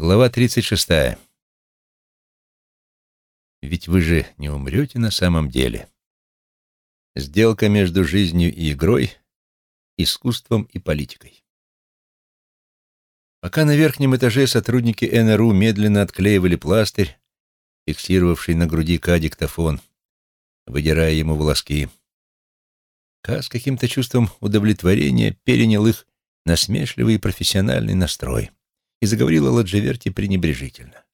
Глава 36. Ведь вы же не умрете на самом деле. Сделка между жизнью и игрой, искусством и политикой. Пока на верхнем этаже сотрудники НРУ медленно отклеивали пластырь, фиксировавший на груди Ка диктофон, выдирая ему волоски, Ка с каким-то чувством удовлетворения перенял их насмешливый и профессиональный настрой и заговорил о Ладжеверте пренебрежительно.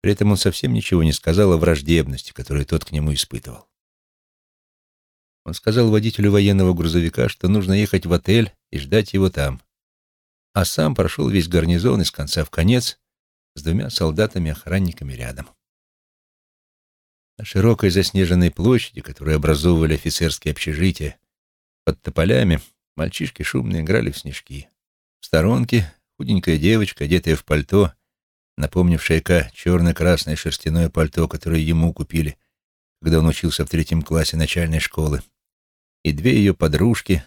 При этом он совсем ничего не сказал о враждебности, которую тот к нему испытывал. Он сказал водителю военного грузовика, что нужно ехать в отель и ждать его там, а сам прошел весь гарнизон из конца в конец с двумя солдатами-охранниками рядом. На широкой заснеженной площади, которую образовывали офицерские общежития, под тополями мальчишки шумно играли в снежки. В сторонке Худенькая девочка, одетая в пальто, напомнившая Ка черно-красное шерстяное пальто, которое ему купили, когда он учился в третьем классе начальной школы, и две ее подружки,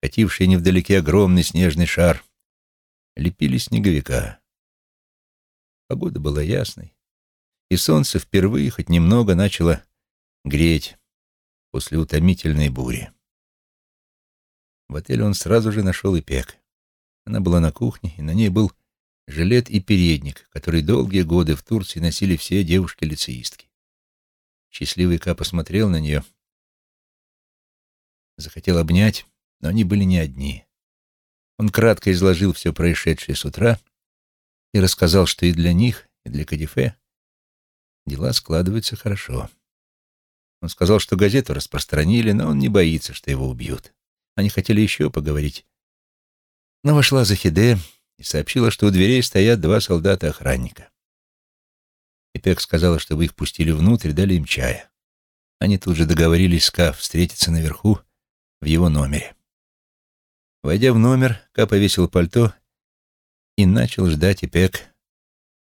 катившие невдалеке огромный снежный шар, лепили снеговика. Погода была ясной, и солнце впервые хоть немного начало греть после утомительной бури. В отеле он сразу же нашел и пек. Она была на кухне, и на ней был жилет и передник, который долгие годы в Турции носили все девушки-лицеистки. Счастливый Ка посмотрел на нее, захотел обнять, но они были не одни. Он кратко изложил все происшедшее с утра и рассказал, что и для них, и для Кадифе дела складываются хорошо. Он сказал, что газету распространили, но он не боится, что его убьют. Они хотели еще поговорить, но вошла Захиде и сообщила, что у дверей стоят два солдата-охранника. Ипек сказала, чтобы их пустили внутрь, дали им чая. Они тут же договорились с Ка встретиться наверху в его номере. Войдя в номер, Ка повесил пальто и начал ждать Ипек,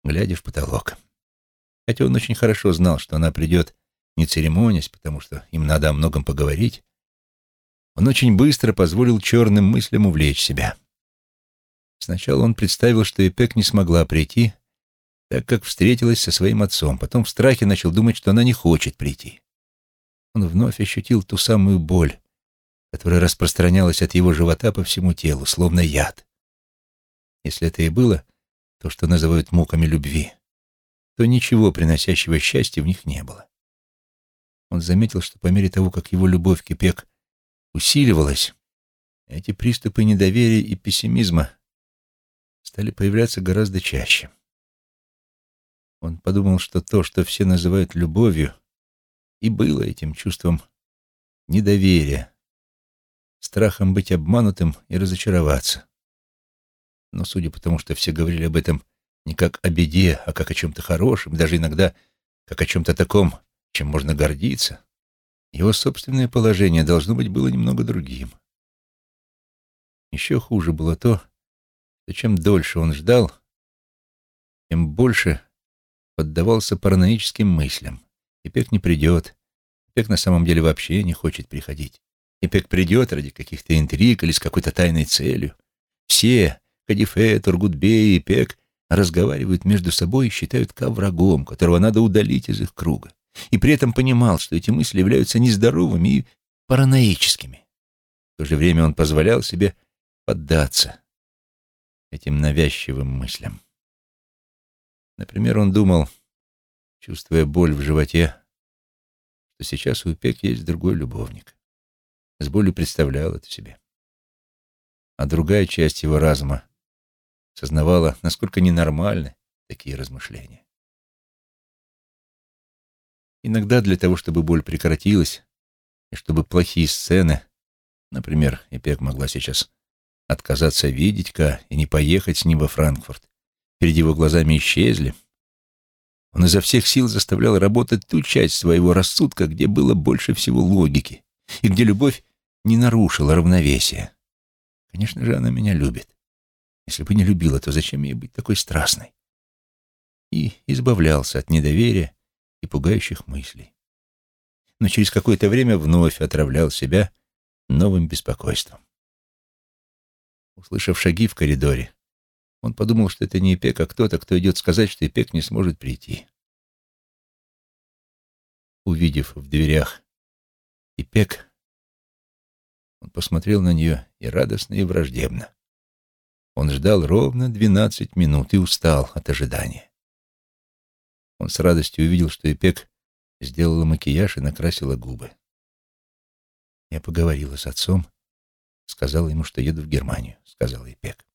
глядя в потолок. Хотя он очень хорошо знал, что она придет не церемонясь, потому что им надо о многом поговорить, он очень быстро позволил черным мыслям увлечь себя. Сначала он представил, что Эпек не смогла прийти, так как встретилась со своим отцом. Потом в страхе начал думать, что она не хочет прийти. Он вновь ощутил ту самую боль, которая распространялась от его живота по всему телу, словно яд. Если это и было то, что называют муками любви, то ничего приносящего счастья в них не было. Он заметил, что по мере того, как его любовь к Эпек усиливалась, эти приступы недоверия и пессимизма стали появляться гораздо чаще. Он подумал, что то, что все называют любовью, и было этим чувством недоверия, страхом быть обманутым и разочароваться. Но судя по тому, что все говорили об этом не как о беде, а как о чем-то хорошем, даже иногда как о чем-то таком, чем можно гордиться, его собственное положение, должно быть, было немного другим. Еще хуже было то, то чем дольше он ждал, тем больше поддавался параноическим мыслям. Ипек не придет. Ипек на самом деле вообще не хочет приходить. Ипек придет ради каких-то интриг или с какой-то тайной целью. Все, Кадифе, Тургутбей и Ипек, разговаривают между собой и считают Ка врагом, которого надо удалить из их круга. И при этом понимал, что эти мысли являются нездоровыми и параноическими. В то же время он позволял себе поддаться этим навязчивым мыслям. Например, он думал, чувствуя боль в животе, что сейчас у Ипек есть другой любовник. С болью представлял это себе. А другая часть его разума сознавала, насколько ненормальны такие размышления. Иногда для того, чтобы боль прекратилась, и чтобы плохие сцены, например, Ипек могла сейчас отказаться видеть Ка и не поехать с ним во Франкфурт. Перед его глазами исчезли. Он изо всех сил заставлял работать ту часть своего рассудка, где было больше всего логики, и где любовь не нарушила равновесия. Конечно же, она меня любит. Если бы не любила, то зачем ей быть такой страстной? И избавлялся от недоверия и пугающих мыслей. Но через какое-то время вновь отравлял себя новым беспокойством. Услышав шаги в коридоре, Он подумал, что это не Ипек, а кто-то, кто идет сказать, что Ипек не сможет прийти. Увидев в дверях Ипек, он посмотрел на нее и радостно, и враждебно. Он ждал ровно двенадцать минут и устал от ожидания. Он с радостью увидел, что Ипек сделала макияж и накрасила губы. Я поговорила с отцом, сказала ему, что еду в Германию, сказала Ипек.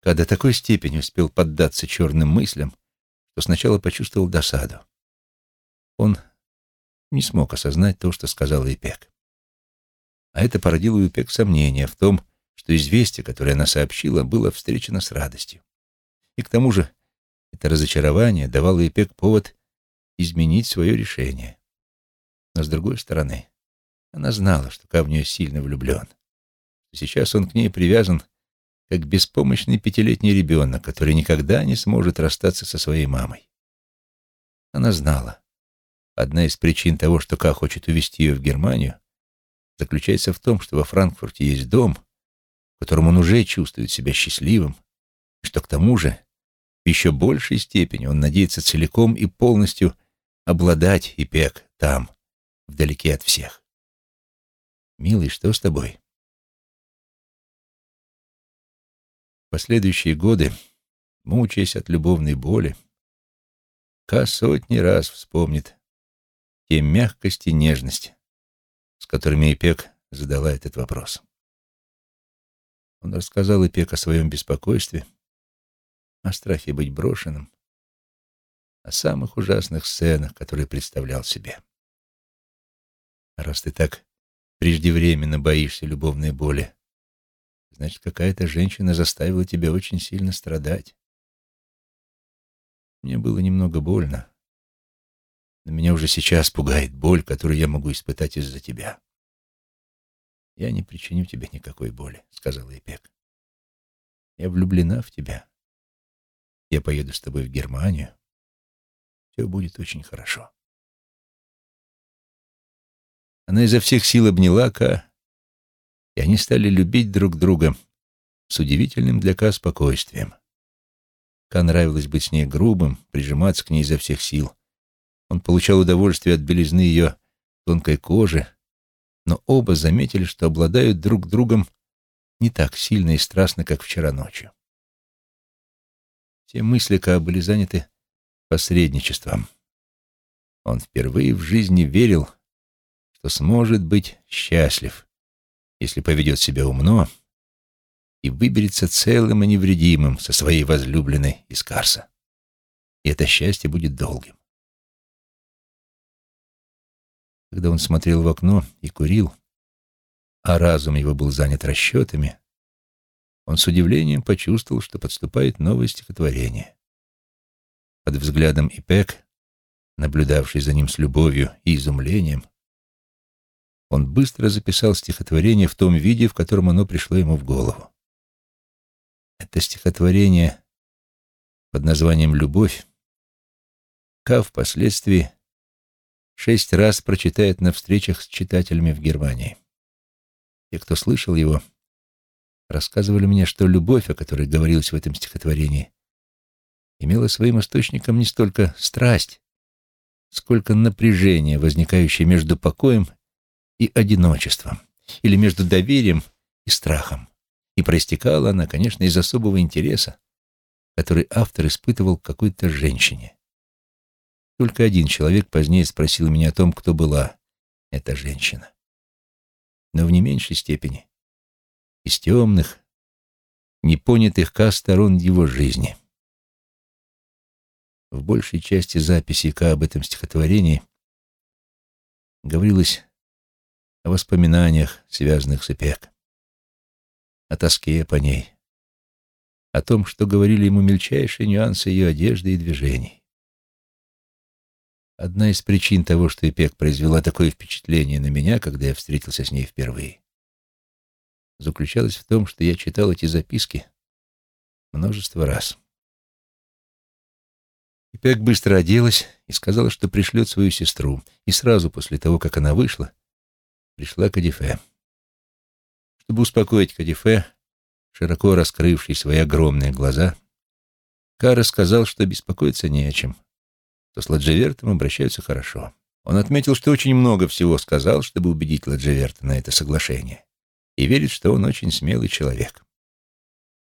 Когда такой степени успел поддаться черным мыслям, что сначала почувствовал досаду. Он не смог осознать то, что сказала Ипек. А это породило у Ипек сомнения в том, что известие, которое она сообщила, было встречено с радостью. И к тому же это разочарование давало Ипек повод изменить свое решение. Но с другой стороны, она знала, что Ка сильно влюблен. Сейчас он к ней привязан, как беспомощный пятилетний ребенок, который никогда не сможет расстаться со своей мамой. Она знала. Одна из причин того, что Ка хочет увезти ее в Германию, заключается в том, что во Франкфурте есть дом, в котором он уже чувствует себя счастливым, и что к тому же в еще большей степени он надеется целиком и полностью обладать Ипек там, вдалеке от всех. «Милый, что с тобой?» Последующие годы, мучаясь от любовной боли, Ка сотни раз вспомнит те мягкости и нежность, с которыми Ипек задала этот вопрос. Он рассказал Ипек о своем беспокойстве, о страхе быть брошенным, о самых ужасных сценах, которые представлял себе. Раз ты так преждевременно боишься любовной боли, значит, какая-то женщина заставила тебя очень сильно страдать. Мне было немного больно, но меня уже сейчас пугает боль, которую я могу испытать из-за тебя. «Я не причиню тебе никакой боли», — сказала Эпек. «Я влюблена в тебя. Я поеду с тобой в Германию. Все будет очень хорошо». Она изо всех сил обняла Ка, и они стали любить друг друга с удивительным для Ка спокойствием. Ка нравилось быть с ней грубым, прижиматься к ней изо всех сил. Он получал удовольствие от белизны ее тонкой кожи, но оба заметили, что обладают друг другом не так сильно и страстно, как вчера ночью. Все мысли Ка были заняты посредничеством. Он впервые в жизни верил, что сможет быть счастлив, если поведет себя умно и выберется целым и невредимым со своей возлюбленной из Карса. И это счастье будет долгим. Когда он смотрел в окно и курил, а разум его был занят расчетами, он с удивлением почувствовал, что подступает новое стихотворение. Под взглядом Ипек, наблюдавший за ним с любовью и изумлением, он быстро записал стихотворение в том виде, в котором оно пришло ему в голову. Это стихотворение под названием «Любовь» Ка впоследствии шесть раз прочитает на встречах с читателями в Германии. Те, кто слышал его, рассказывали мне, что любовь, о которой говорилось в этом стихотворении, имела своим источником не столько страсть, сколько напряжение, возникающее между покоем и одиночеством, или между доверием и страхом. И проистекала она, конечно, из особого интереса, который автор испытывал к какой-то женщине. Только один человек позднее спросил меня о том, кто была эта женщина. Но в не меньшей степени из темных, непонятых Ка сторон его жизни. В большей части записи Ка об этом стихотворении говорилось о воспоминаниях, связанных с Эпек, о тоске по ней, о том, что говорили ему мельчайшие нюансы ее одежды и движений. Одна из причин того, что Эпек произвела такое впечатление на меня, когда я встретился с ней впервые, заключалась в том, что я читал эти записки множество раз. Эпек быстро оделась и сказала, что пришлет свою сестру, и сразу после того, как она вышла, пришла Кадифе. Чтобы успокоить Кадифе, широко раскрывший свои огромные глаза, Кара сказал, что беспокоиться не о чем, что с Ладжевертом обращаются хорошо. Он отметил, что очень много всего сказал, чтобы убедить Ладжеверта на это соглашение, и верит, что он очень смелый человек.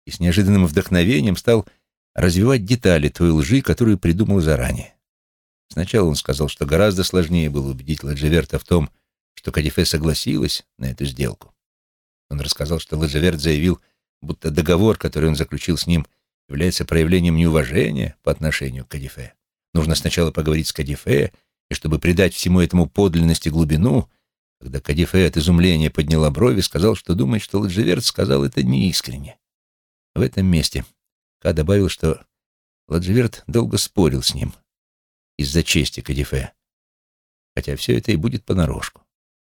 И с неожиданным вдохновением стал развивать детали той лжи, которую придумал заранее. Сначала он сказал, что гораздо сложнее было убедить Ладжеверта в том, что Кадифе согласилась на эту сделку. Он рассказал, что Ладжеверт заявил, будто договор, который он заключил с ним, является проявлением неуважения по отношению к Кадифе. Нужно сначала поговорить с Кадифе и чтобы придать всему этому подлинность и глубину, когда Кадифе от изумления подняла брови, сказал, что думает, что Ладжеверт сказал это неискренне. В этом месте Ка добавил, что Ладжеверт долго спорил с ним из-за чести Кадифе, хотя все это и будет понарошку,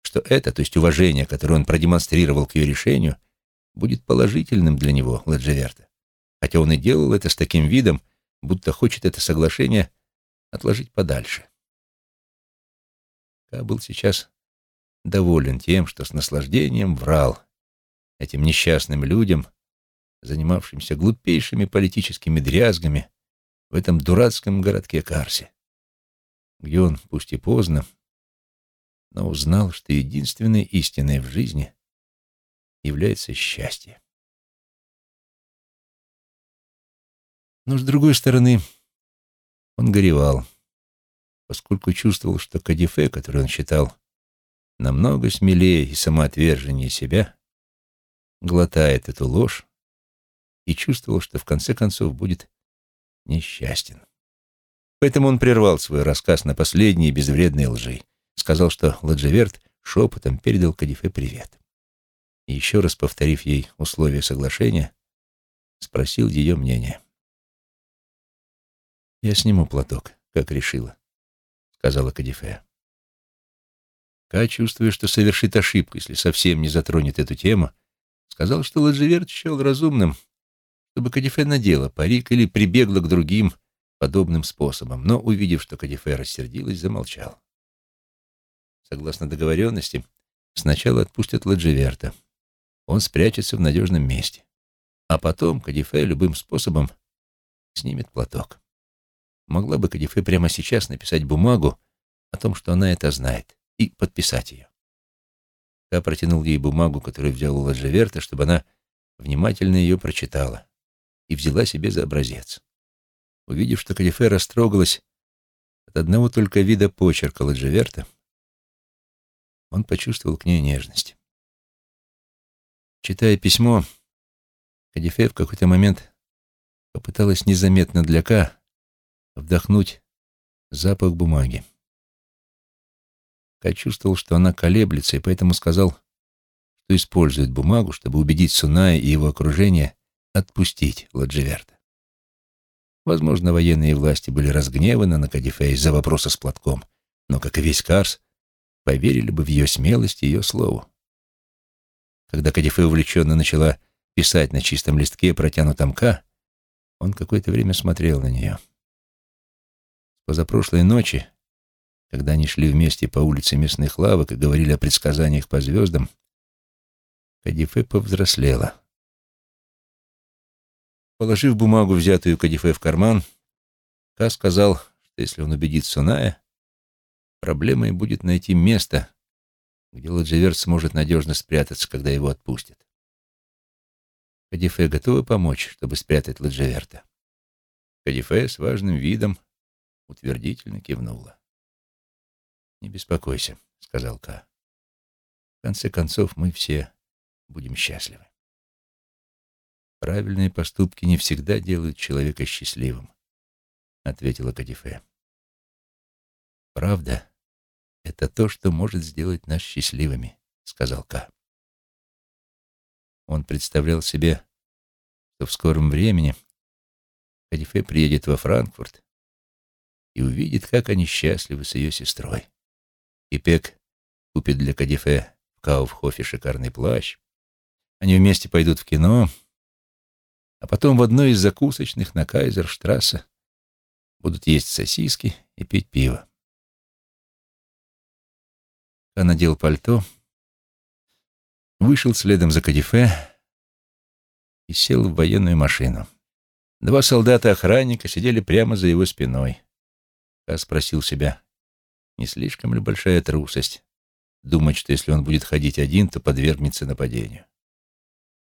что это, то есть уважение, которое он продемонстрировал к ее решению, будет положительным для него, Ладжеверта, хотя он и делал это с таким видом, будто хочет это соглашение отложить подальше. Ка был сейчас доволен тем, что с наслаждением врал этим несчастным людям, занимавшимся глупейшими политическими дрязгами в этом дурацком городке Карсе, где он, пусть и поздно, но узнал, что единственной истиной в жизни является счастье. Но, с другой стороны, он горевал поскольку чувствовал, что Кадифе, который он считал намного смелее и самоотверженнее себя, глотает эту ложь и чувствовал, что в конце концов будет несчастен. Поэтому он прервал свой рассказ на последние безвредные лжи, сказал, что Ладжеверт шепотом передал Кадифе привет. И еще раз повторив ей условия соглашения, спросил ее мнение. «Я сниму платок, как решила», сказала Кадифе. Ка, чувствуя, что совершит ошибку, если совсем не затронет эту тему, сказал, что Ладживерт счел разумным, чтобы Кадифе надела парик или прибегла к другим подобным способам, но, увидев, что Кадифе рассердилась, замолчал. Согласно договоренности, сначала отпустят Ладживерта. Он спрячется в надежном месте. А потом Кадифе любым способом снимет платок. Могла бы Кадифе прямо сейчас написать бумагу о том, что она это знает, и подписать ее. Ка протянул ей бумагу, которую взял у Ладжеверта, чтобы она внимательно ее прочитала и взяла себе за образец. Увидев, что Кадифе растрогалась от одного только вида почерка Ладжеверта, он почувствовал к ней нежность. Читая письмо, Кадифе в какой-то момент попыталась незаметно для Ка вдохнуть запах бумаги. Кай чувствовал, что она колеблется, и поэтому сказал, что использует бумагу, чтобы убедить Суная и его окружение отпустить Ладживерта. Возможно, военные власти были разгневаны на Кадифе из-за вопроса с платком, но, как и весь Карс, поверили бы в ее смелость и ее слову. Когда Кадифе увлеченно начала писать на чистом листке, протянутом К, он какое-то время смотрел на нее. Позапрошлой ночи, когда они шли вместе по улице местных лавок и говорили о предсказаниях по звездам, Кадифе повзрослела. Положив бумагу, взятую Кадифе в карман, Ка сказал, что если он убедит Суная, проблемой будет найти место, где Ладжеверт сможет надежно спрятаться, когда его отпустят. Кадифе готовы помочь, чтобы спрятать Ладжеверта. Кадифе с важным видом утвердительно кивнула. «Не беспокойся», — сказал Ка. «В конце концов, мы все будем счастливы. Правильные поступки не всегда делают человека счастливым», — ответила Кадифе. «Правда — это то, что может сделать нас счастливыми», — сказал Ка. Он представлял себе, что в скором времени Кадифе приедет во Франкфурт и увидит, как они счастливы с ее сестрой. И Пек купит для Кадифе в Кауфхофе шикарный плащ. Они вместе пойдут в кино, а потом в одной из закусочных на Кайзерштрассе будут есть сосиски и пить пиво. Ка надел пальто, вышел следом за Кадифе и сел в военную машину. Два солдата-охранника сидели прямо за его спиной. Ка спросил себя, не слишком ли большая трусость думать, что если он будет ходить один, то подвергнется нападению.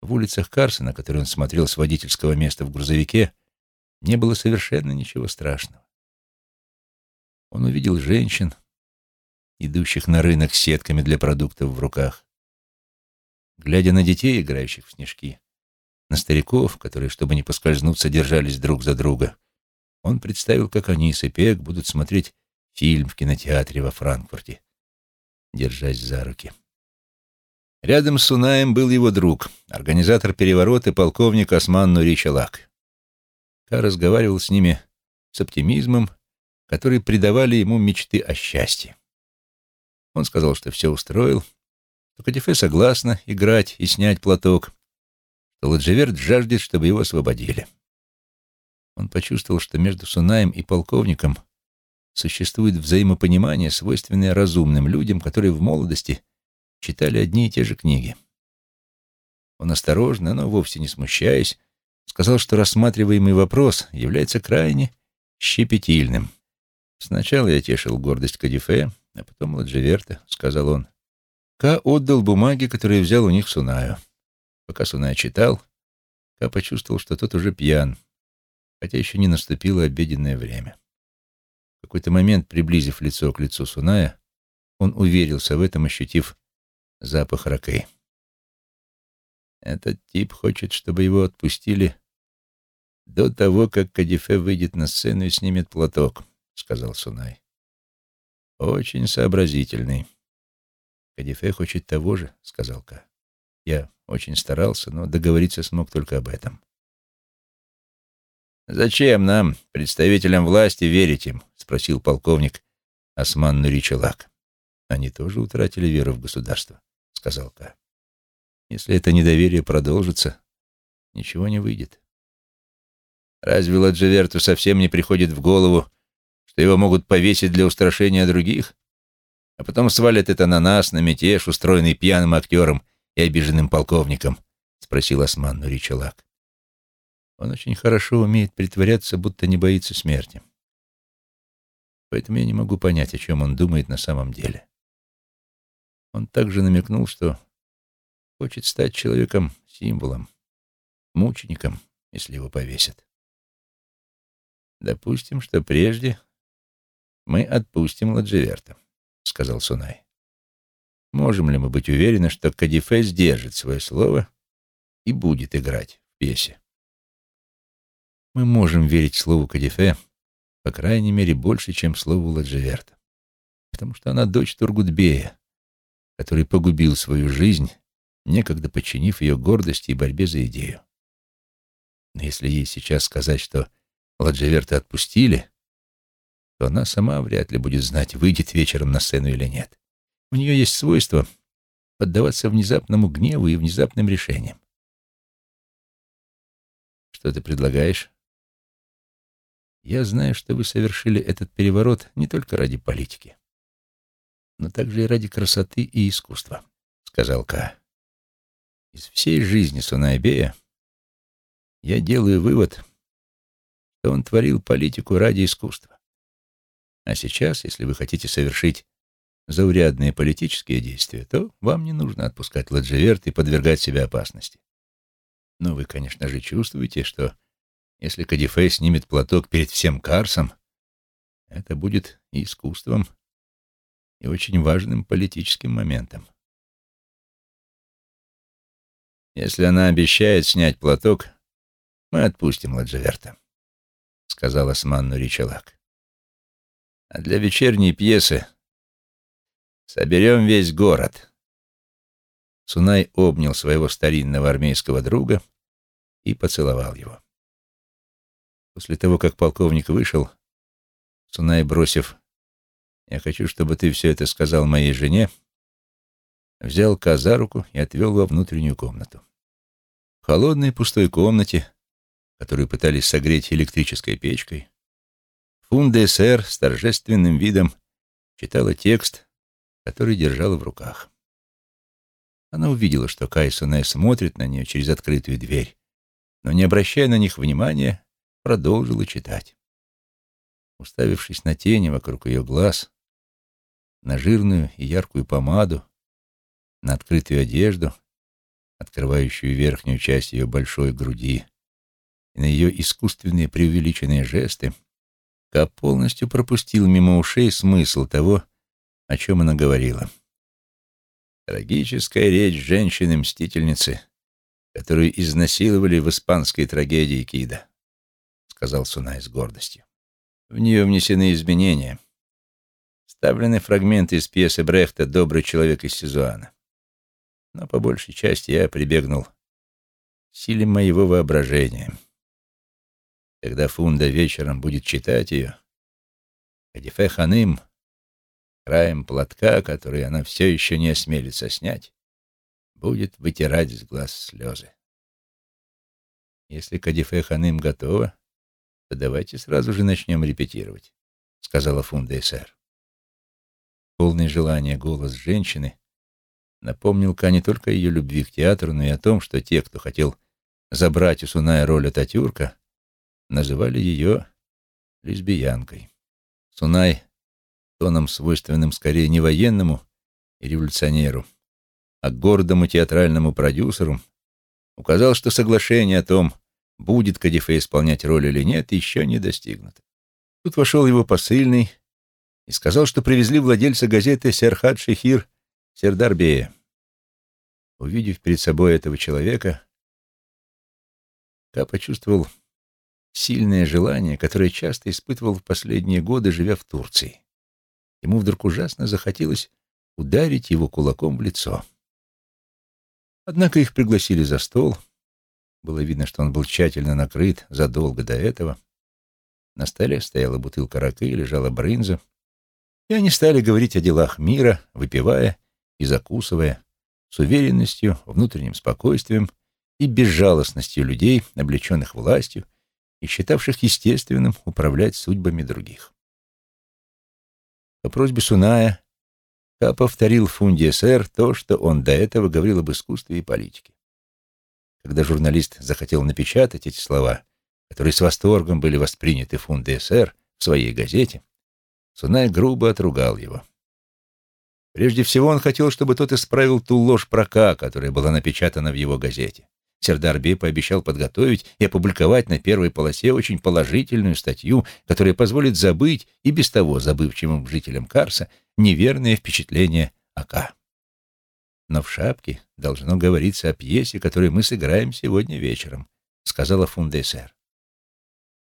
В улицах Карсона, который он смотрел с водительского места в грузовике, не было совершенно ничего страшного. Он увидел женщин, идущих на рынок с сетками для продуктов в руках. Глядя на детей, играющих в снежки, на стариков, которые, чтобы не поскользнуться, держались друг за друга, он представил, как они с Эпек будут смотреть фильм в кинотеатре во Франкфурте, держась за руки. Рядом с Сунаем был его друг, организатор переворота полковник Осман Нуричалак. Ка разговаривал с ними с оптимизмом, который придавали ему мечты о счастье. Он сказал, что все устроил, что Кадифе согласна играть и снять платок, что Ладжеверт жаждет, чтобы его освободили. Он почувствовал, что между Сунаем и полковником существует взаимопонимание, свойственное разумным людям, которые в молодости читали одни и те же книги. Он осторожно, но вовсе не смущаясь, сказал, что рассматриваемый вопрос является крайне щепетильным. «Сначала я тешил гордость Кадифе, а потом Ладжеверта», — сказал он. Ка отдал бумаги, которые взял у них Сунаю. Пока Сунай читал, Ка почувствовал, что тот уже пьян, хотя еще не наступило обеденное время. В какой-то момент, приблизив лицо к лицу Суная, он уверился в этом, ощутив запах ракей. Этот тип хочет, чтобы его отпустили до того, как Кадифе выйдет на сцену и снимет платок, — сказал Сунай. Очень сообразительный. Кадифе хочет того же, — сказал Ка. Я очень старался, но договориться смог только об этом. «Зачем нам, представителям власти, верить им?» — спросил полковник Осман Нуричалак. «Они тоже утратили веру в государство», — сказал Ка. «Если это недоверие продолжится, ничего не выйдет». «Разве Ладжеверту совсем не приходит в голову, что его могут повесить для устрашения других, а потом свалят это на нас, на мятеж, устроенный пьяным актером и обиженным полковником?» — спросил Осман Нуричалак. Он очень хорошо умеет притворяться, будто не боится смерти. Поэтому я не могу понять, о чем он думает на самом деле. Он также намекнул, что хочет стать человеком-символом, мучеником, если его повесят. «Допустим, что прежде мы отпустим Ладживерта», — сказал Сунай. «Можем ли мы быть уверены, что Кадифе сдержит свое слово и будет играть в пьесе?» Мы можем верить слову Кадифе, по крайней мере, больше, чем слову Ладжеверта, потому что она дочь Тургутбея, который погубил свою жизнь, некогда подчинив ее гордости и борьбе за идею. Но если ей сейчас сказать, что Ладжеверта отпустили, то она сама вряд ли будет знать, выйдет вечером на сцену или нет. У нее есть свойство поддаваться внезапному гневу и внезапным решениям. Что ты предлагаешь? Я знаю, что вы совершили этот переворот не только ради политики, но также и ради красоты и искусства, — сказал Ка. Из всей жизни Сунайбея я делаю вывод, что он творил политику ради искусства. А сейчас, если вы хотите совершить заурядные политические действия, то вам не нужно отпускать Ладжеверт и подвергать себя опасности. Но вы, конечно же, чувствуете, что если Кадифе снимет платок перед всем Карсом, это будет искусством, и очень важным политическим моментом. Если она обещает снять платок, мы отпустим Ладжеверта, — сказал Осман Нуричалак. А для вечерней пьесы соберем весь город. Сунай обнял своего старинного армейского друга и поцеловал его. После того, как полковник вышел, Сунай, бросив «Я хочу, чтобы ты все это сказал моей жене», взял Ка за руку и отвел во внутреннюю комнату. В холодной пустой комнате, которую пытались согреть электрической печкой, Фунде сэр с торжественным видом читала текст, который держала в руках. Она увидела, что Кай Сунай смотрит на нее через открытую дверь, но, не обращая на них внимания, продолжила читать. Уставившись на тени вокруг ее глаз, на жирную и яркую помаду, на открытую одежду, открывающую верхнюю часть ее большой груди, и на ее искусственные преувеличенные жесты, Ка полностью пропустил мимо ушей смысл того, о чем она говорила. Трагическая речь женщины-мстительницы, которую изнасиловали в испанской трагедии Кида, сказал Сунай с гордостью. В нее внесены изменения. Вставлены фрагменты из пьесы Брехта «Добрый человек из Сизуана». Но по большей части я прибегнул к силе моего воображения. Когда Фунда вечером будет читать ее, Кадифе Ханым — краем платка, который она все еще не осмелится снять, будет вытирать с глаз слезы. Если Кадифе Ханым готова, то давайте сразу же начнем репетировать, — сказала Фунда Эсер. Полный желания голос женщины напомнил Ка не только ее любви к театру, но и о том, что те, кто хотел забрать у Суная роль Ататюрка, называли ее лесбиянкой. Сунай тоном, свойственным скорее не военному и революционеру, а гордому театральному продюсеру, указал, что соглашение о том, будет Кадифе исполнять роль или нет, еще не достигнуто. Тут вошел его посыльный и сказал, что привезли владельца газеты Серхат Шехир Сердарбея. Увидев перед собой этого человека, Ка почувствовал сильное желание, которое часто испытывал в последние годы, живя в Турции. Ему вдруг ужасно захотелось ударить его кулаком в лицо. Однако их пригласили за стол. Было видно, что он был тщательно накрыт задолго до этого. На столе стояла бутылка ракы, лежала брынза. И они стали говорить о делах мира, выпивая и закусывая, с уверенностью, внутренним спокойствием и безжалостностью людей, облеченных властью и считавших естественным управлять судьбами других. По просьбе Суная Ка повторил Фунди СР то, что он до этого говорил об искусстве и политике. Когда журналист захотел напечатать эти слова, которые с восторгом были восприняты Фунди СР в своей газете, Сунай грубо отругал его. Прежде всего он хотел, чтобы тот исправил ту ложь про Ка, которая была напечатана в его газете. Сердарби пообещал подготовить и опубликовать на первой полосе очень положительную статью, которая позволит забыть и без того забывчивым жителям Карса неверные впечатления о Ка. Но в шапке должно говориться о пьесе, которую мы сыграем сегодня вечером, сказала Фундесер.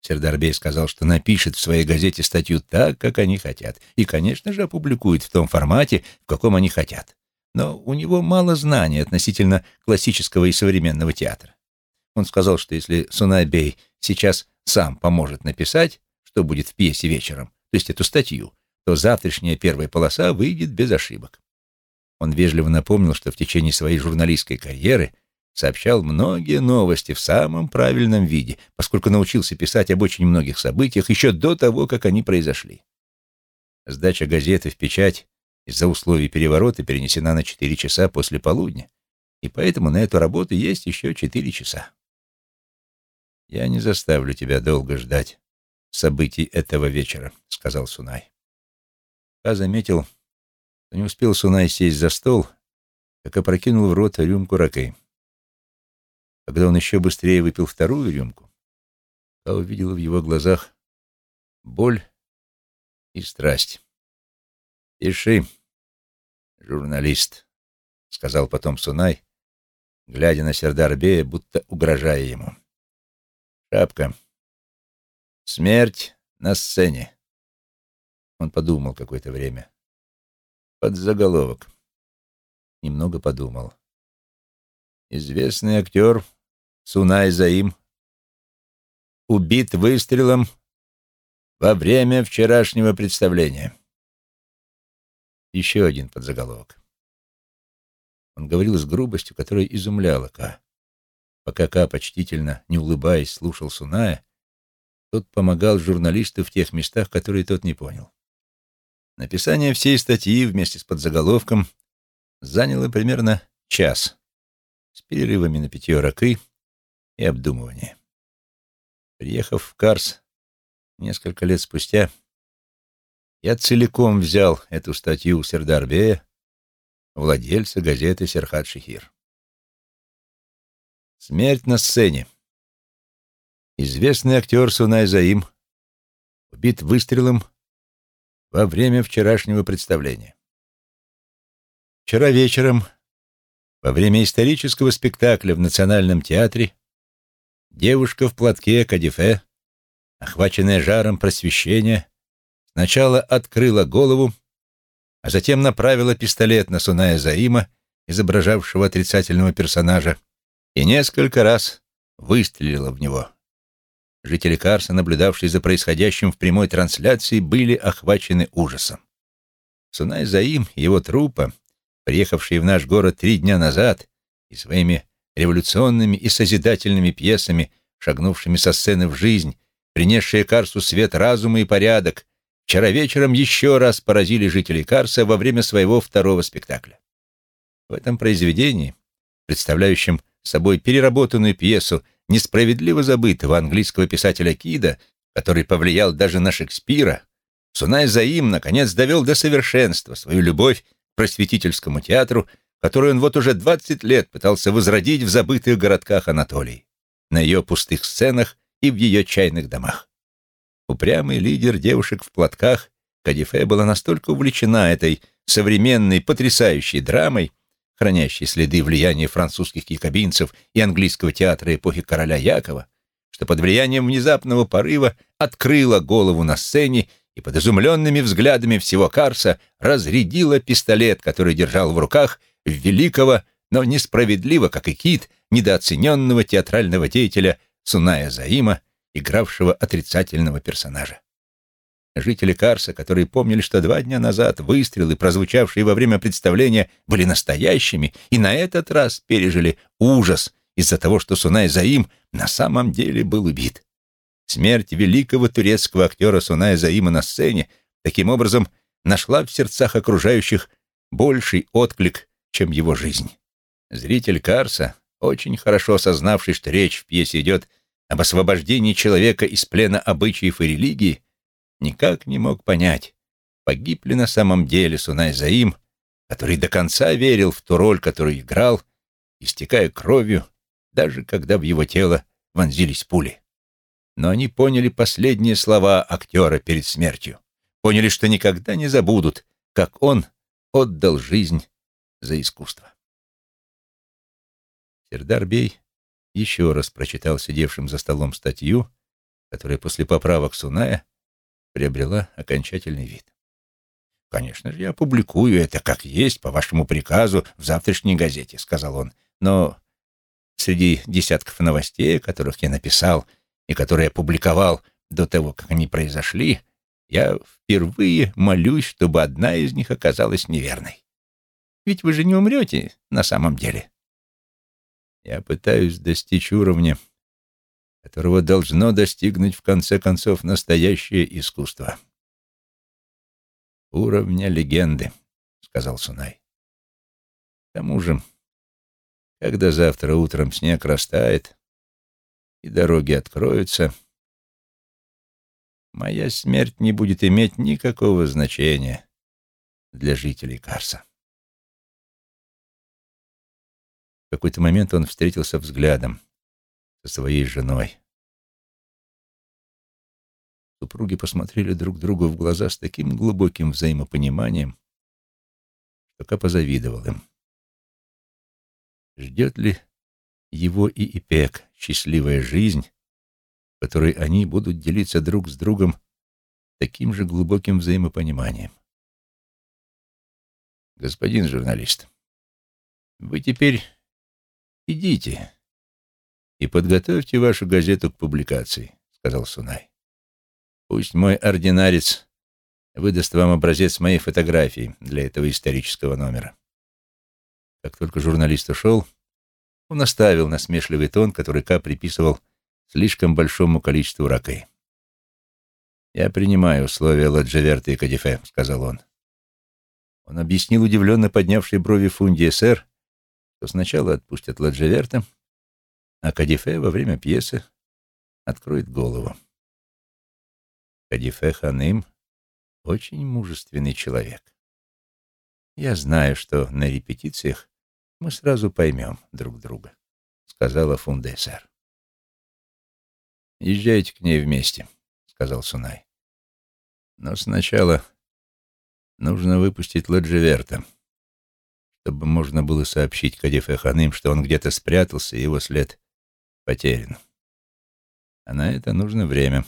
Сердарбей сказал, что напишет в своей газете статью так, как они хотят, и, конечно же, опубликует в том формате, в каком они хотят но у него мало знаний относительно классического и современного театра. Он сказал, что если Сунайбей сейчас сам поможет написать, что будет в пьесе вечером, то есть эту статью, то завтрашняя первая полоса выйдет без ошибок. Он вежливо напомнил, что в течение своей журналистской карьеры сообщал многие новости в самом правильном виде, поскольку научился писать об очень многих событиях еще до того, как они произошли. Сдача газеты в печать из-за условий переворота перенесена на четыре часа после полудня, и поэтому на эту работу есть еще четыре часа. «Я не заставлю тебя долго ждать событий этого вечера», — сказал Сунай. Ка заметил, что не успел Сунай сесть за стол, как опрокинул в рот рюмку ракы. Когда он еще быстрее выпил вторую рюмку, Ка увидела в его глазах боль и страсть. «Пиши, журналист», — сказал потом Сунай, глядя на Сердарбея, будто угрожая ему. «Шапка. Смерть на сцене». Он подумал какое-то время. Под заголовок. Немного подумал. Известный актер Сунай Заим убит выстрелом во время вчерашнего представления. Еще один подзаголовок. Он говорил с грубостью, которая изумляла Ка. Пока Ка, почтительно, не улыбаясь, слушал Суная, тот помогал журналисту в тех местах, которые тот не понял. Написание всей статьи вместе с подзаголовком заняло примерно час, с перерывами на питье ракы, и обдумывания. Приехав в Карс несколько лет спустя, я целиком взял эту статью Сердарбея, владельца газеты «Серхат Шихир». Смерть на сцене. Известный актер Сунай Заим убит выстрелом во время вчерашнего представления. Вчера вечером, во время исторического спектакля в Национальном театре, девушка в платке Кадифе, охваченная жаром просвещения, сначала открыла голову, а затем направила пистолет на Суная Заима, изображавшего отрицательного персонажа, и несколько раз выстрелила в него. Жители Карса, наблюдавшие за происходящим в прямой трансляции, были охвачены ужасом. Сунай Заим, его трупа, приехавшие в наш город три дня назад и своими революционными и созидательными пьесами, шагнувшими со сцены в жизнь, принесшие Карсу свет разума и порядок, вчера вечером еще раз поразили жителей Карса во время своего второго спектакля. В этом произведении, представляющем собой переработанную пьесу несправедливо забытого английского писателя Кида, который повлиял даже на Шекспира, Сунай Заим наконец довел до совершенства свою любовь к просветительскому театру, которую он вот уже 20 лет пытался возродить в забытых городках Анатолии, на ее пустых сценах и в ее чайных домах. Упрямый лидер девушек в платках. Кадифе была настолько увлечена этой современной потрясающей драмой, хранящий следы влияния французских якобинцев и английского театра эпохи короля Якова, что под влиянием внезапного порыва открыла голову на сцене и под изумленными взглядами всего Карса разрядила пистолет, который держал в руках великого, но несправедливо, как и Кит, недооцененного театрального деятеля Суная Заима, игравшего отрицательного персонажа. Жители Карса, которые помнили, что два дня назад выстрелы, прозвучавшие во время представления, были настоящими, и на этот раз пережили ужас из-за того, что Сунай Заим на самом деле был убит. Смерть великого турецкого актера Сунай Заима на сцене таким образом нашла в сердцах окружающих больший отклик, чем его жизнь. Зритель Карса, очень хорошо осознавший, что речь в пьесе идет об освобождении человека из плена обычаев и религии, никак не мог понять, погиб ли на самом деле Сунай Заим, который до конца верил в ту роль, которую играл, истекая кровью, даже когда в его тело вонзились пули. Но они поняли последние слова актера перед смертью, поняли, что никогда не забудут, как он отдал жизнь за искусство. Сердар Бей еще раз прочитал сидевшим за столом статью, которая после поправок Суная приобрела окончательный вид. «Конечно же, я опубликую это как есть, по вашему приказу, в завтрашней газете», — сказал он. «Но среди десятков новостей, которых я написал и которые я публиковал до того, как они произошли, я впервые молюсь, чтобы одна из них оказалась неверной. Ведь вы же не умрете на самом деле». Я пытаюсь достичь уровня, которого должно достигнуть в конце концов настоящее искусство. «Уровня легенды», — сказал Сунай. «К тому же, когда завтра утром снег растает и дороги откроются, моя смерть не будет иметь никакого значения для жителей Карса». Какой-то момент он встретился взглядом со своей женой. Супруги посмотрели друг другу в глаза с таким глубоким взаимопониманием, что Ка позавидовал им. Ждет ли его и Ипек счастливая жизнь, в которой они будут делиться друг с другом таким же глубоким взаимопониманием? Господин журналист, вы теперь идите и подготовьте вашу газету к публикации, сказал Сунай. Пусть мой ординарец выдаст вам образец моей фотографии для этого исторического номера. Как только журналист ушел, он оставил насмешливый тон, который Ка приписывал слишком большому количеству ракы. «Я принимаю условия Ладжеверта и Кадифе», — сказал он. Он объяснил удивленно поднявший брови Фунди СР, что сначала отпустят Ладжеверта, а Кадифе во время пьесы откроет голову. Кадифе Ханым — очень мужественный человек. Я знаю, что на репетициях мы сразу поймем друг друга, — сказала Фундесер. «Езжайте к ней вместе», — сказал Сунай. «Но сначала нужно выпустить Ладживерта, чтобы можно было сообщить Кадифе Ханым, что он где-то спрятался, и его след потерян. А на это нужно время».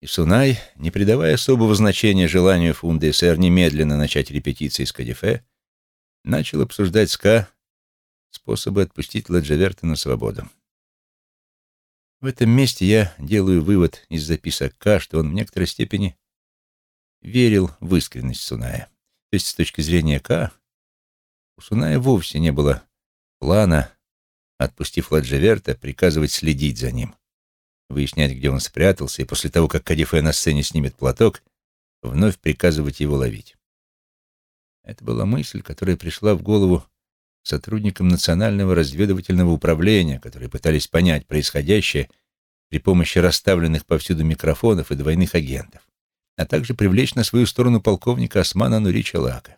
И Сунай, не придавая особого значения желанию Фунды СР немедленно начать репетиции с Кадифе, начал обсуждать с Ка способы отпустить Ладжаверта на свободу. В этом месте я делаю вывод из записок К, что он в некоторой степени верил в искренность Суная. То есть, с точки зрения К, у Суная вовсе не было плана, отпустив Ладжаверта, приказывать следить за ним выяснять, где он спрятался, и после того, как Кадифе на сцене снимет платок, вновь приказывать его ловить. Это была мысль, которая пришла в голову сотрудникам Национального разведывательного управления, которые пытались понять происходящее при помощи расставленных повсюду микрофонов и двойных агентов, а также привлечь на свою сторону полковника Османа Нурича Лака.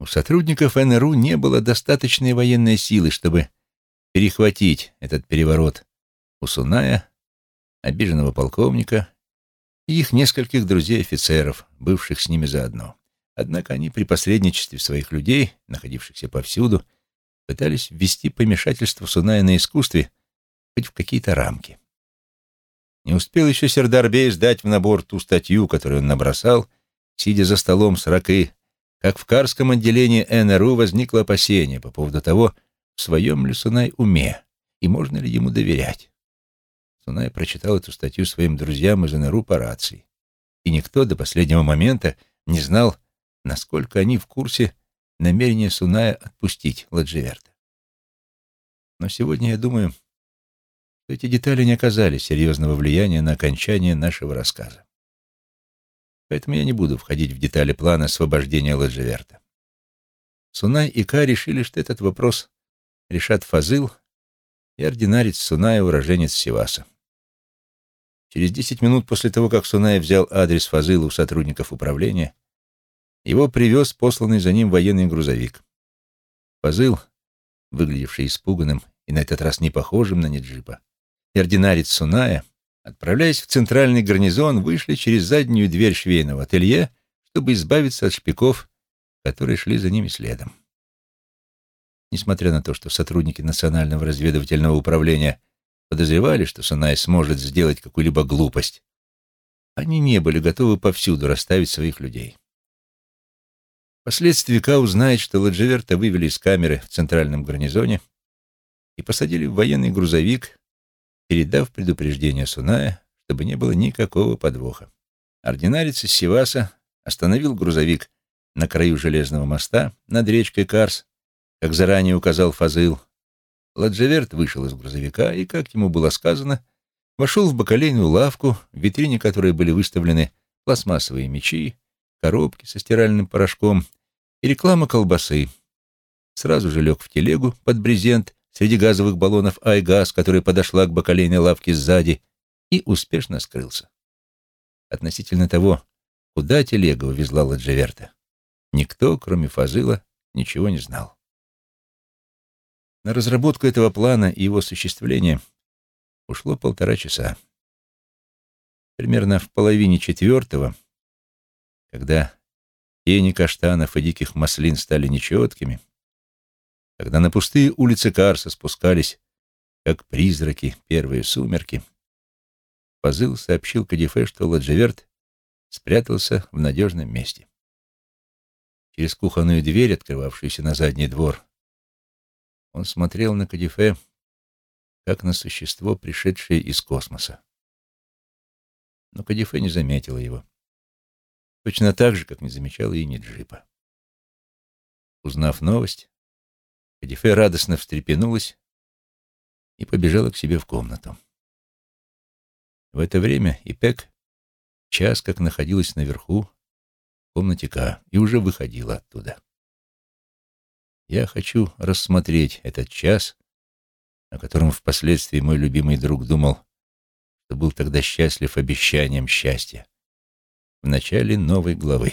У сотрудников НРУ не было достаточной военной силы, чтобы перехватить этот переворот у Суная обиженного полковника и их нескольких друзей-офицеров, бывших с ними заодно. Однако они при посредничестве своих людей, находившихся повсюду, пытались ввести помешательство Суная на искусстве хоть в какие-то рамки. Не успел еще Сердарбей сдать в набор ту статью, которую он набросал, сидя за столом с ракы, как в Карском отделении НРУ возникло опасение по поводу того, в своем ли Сунай уме и можно ли ему доверять. Сунай прочитал эту статью своим друзьям из НРУ по рации. И никто до последнего момента не знал, насколько они в курсе намерения Суная отпустить Ладживерта. Но сегодня я думаю, эти детали не оказали серьезного влияния на окончание нашего рассказа. Поэтому я не буду входить в детали плана освобождения Ладживерта. Сунай и Ка решили, что этот вопрос решат Фазыл и ординарец Суная, уроженец Севаса. Через десять минут после того, как Сунай взял адрес Фазыла у сотрудников управления, его привез посланный за ним военный грузовик. Фазыл, выглядевший испуганным и на этот раз не похожим на Неджипа, и ординарец Суная, отправляясь в центральный гарнизон, вышли через заднюю дверь швейного ателье, чтобы избавиться от шпиков, которые шли за ними следом. Несмотря на то, что сотрудники Национального разведывательного управления подозревали, что Санай сможет сделать какую-либо глупость, они не были готовы повсюду расставить своих людей. Впоследствии Ка узнает, что Ладживерта вывели из камеры в центральном гарнизоне и посадили в военный грузовик, передав предупреждение Суная, чтобы не было никакого подвоха. Ординарец из Севаса остановил грузовик на краю железного моста над речкой Карс как заранее указал Фазыл. Ладжеверт вышел из грузовика и, как ему было сказано, вошел в бакалейную лавку, в витрине которой были выставлены пластмассовые мечи, коробки со стиральным порошком и реклама колбасы. Сразу же лег в телегу под брезент среди газовых баллонов «Айгаз», которая подошла к бакалейной лавке сзади, и успешно скрылся. Относительно того, куда телега увезла Ладжеверта, никто, кроме Фазыла, ничего не знал. На разработку этого плана и его осуществление ушло полтора часа. Примерно в половине четвертого, когда тени каштанов и диких маслин стали нечеткими, когда на пустые улицы Карса спускались, как призраки, первые сумерки, Пазыл сообщил Кадифе, что Ладжеверт спрятался в надежном месте. Через кухонную дверь, открывавшуюся на задний двор, он смотрел на Кадифе, как на существо, пришедшее из космоса. Но Кадифе не заметила его. Точно так же, как не замечала и Ниджипа. Узнав новость, Кадифе радостно встрепенулась и побежала к себе в комнату. В это время Ипек час как находилась наверху в комнате К и уже выходила оттуда. Я хочу рассмотреть этот час о котором впоследствии мой любимый друг думал, что был тогда счастлив обещанием счастья в начале новой главы.